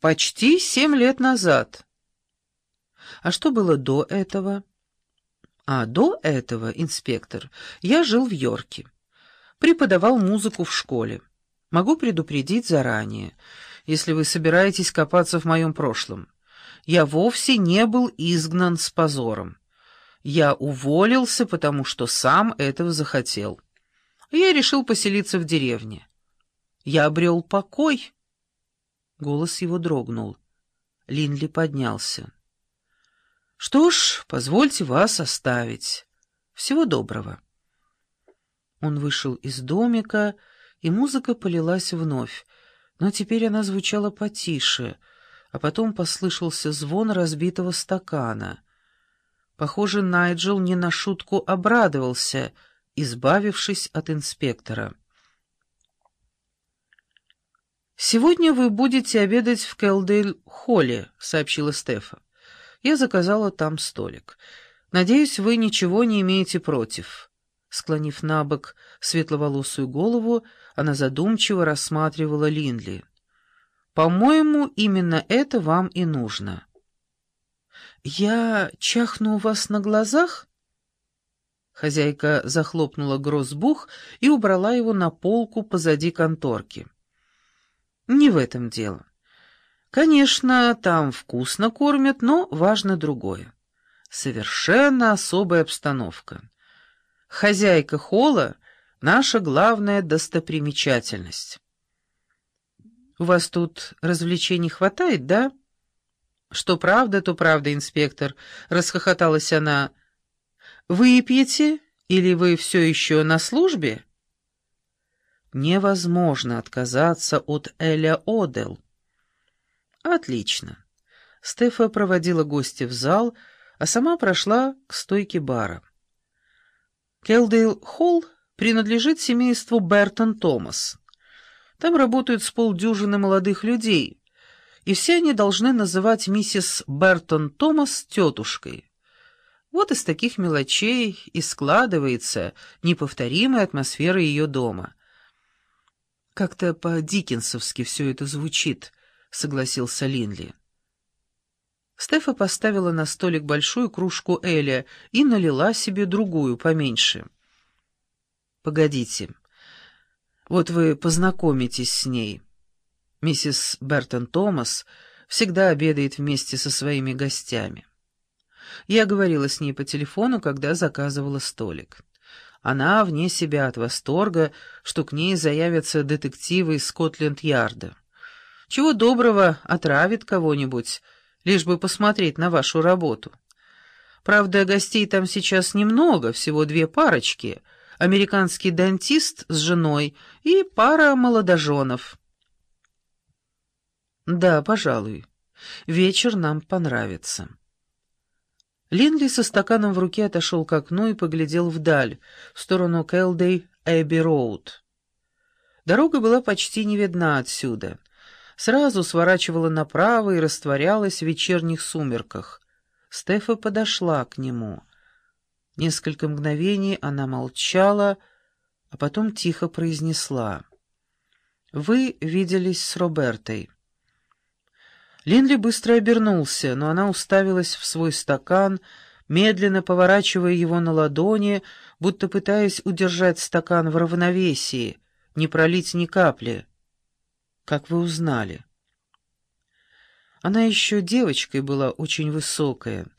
Почти семь лет назад. А что было до этого? А до этого, инспектор, я жил в Йорке. Преподавал музыку в школе. Могу предупредить заранее, если вы собираетесь копаться в моем прошлом. Я вовсе не был изгнан с позором. Я уволился, потому что сам этого захотел. Я решил поселиться в деревне. Я обрел покой. Голос его дрогнул. Линли поднялся. «Что ж, позвольте вас оставить. Всего доброго». Он вышел из домика, и музыка полилась вновь, но теперь она звучала потише, а потом послышался звон разбитого стакана. Похоже, Найджел не на шутку обрадовался, избавившись от инспектора. «Сегодня вы будете обедать в Келдейл-холле», — сообщила Стефа. «Я заказала там столик. Надеюсь, вы ничего не имеете против». Склонив на бок светловолосую голову, она задумчиво рассматривала Линли. «По-моему, именно это вам и нужно». «Я чахну у вас на глазах?» Хозяйка захлопнула грозбух и убрала его на полку позади конторки. «Не в этом дело. Конечно, там вкусно кормят, но важно другое. Совершенно особая обстановка. Хозяйка холла — наша главная достопримечательность». «У вас тут развлечений хватает, да?» «Что правда, то правда, инспектор», — расхохоталась она. «Вы пьете или вы все еще на службе?» «Невозможно отказаться от Эля Одел». «Отлично». Стефа проводила гостя в зал, а сама прошла к стойке бара. Келдейл Холл принадлежит семейству Бертон Томас. Там работают с полдюжины молодых людей, и все они должны называть миссис Бертон Томас тетушкой. Вот из таких мелочей и складывается неповторимая атмосфера ее дома. «Как-то по-дикенсовски все это звучит», — согласился Линли. Стефа поставила на столик большую кружку Эля и налила себе другую, поменьше. «Погодите, вот вы познакомитесь с ней». Миссис Бертон Томас всегда обедает вместе со своими гостями. Я говорила с ней по телефону, когда заказывала столик. Она вне себя от восторга, что к ней заявятся детективы из Скотленд-Ярда. Чего доброго отравит кого-нибудь, лишь бы посмотреть на вашу работу. Правда, гостей там сейчас немного, всего две парочки — американский дантист с женой и пара молодоженов. «Да, пожалуй. Вечер нам понравится». Линли со стаканом в руке отошел к окну и поглядел вдаль, в сторону Кэлдей Эбби Роуд. Дорога была почти не видна отсюда. Сразу сворачивала направо и растворялась в вечерних сумерках. Стефа подошла к нему. Несколько мгновений она молчала, а потом тихо произнесла. «Вы виделись с Робертой». Линли быстро обернулся, но она уставилась в свой стакан, медленно поворачивая его на ладони, будто пытаясь удержать стакан в равновесии, не пролить ни капли. «Как вы узнали?» Она еще девочкой была очень высокая —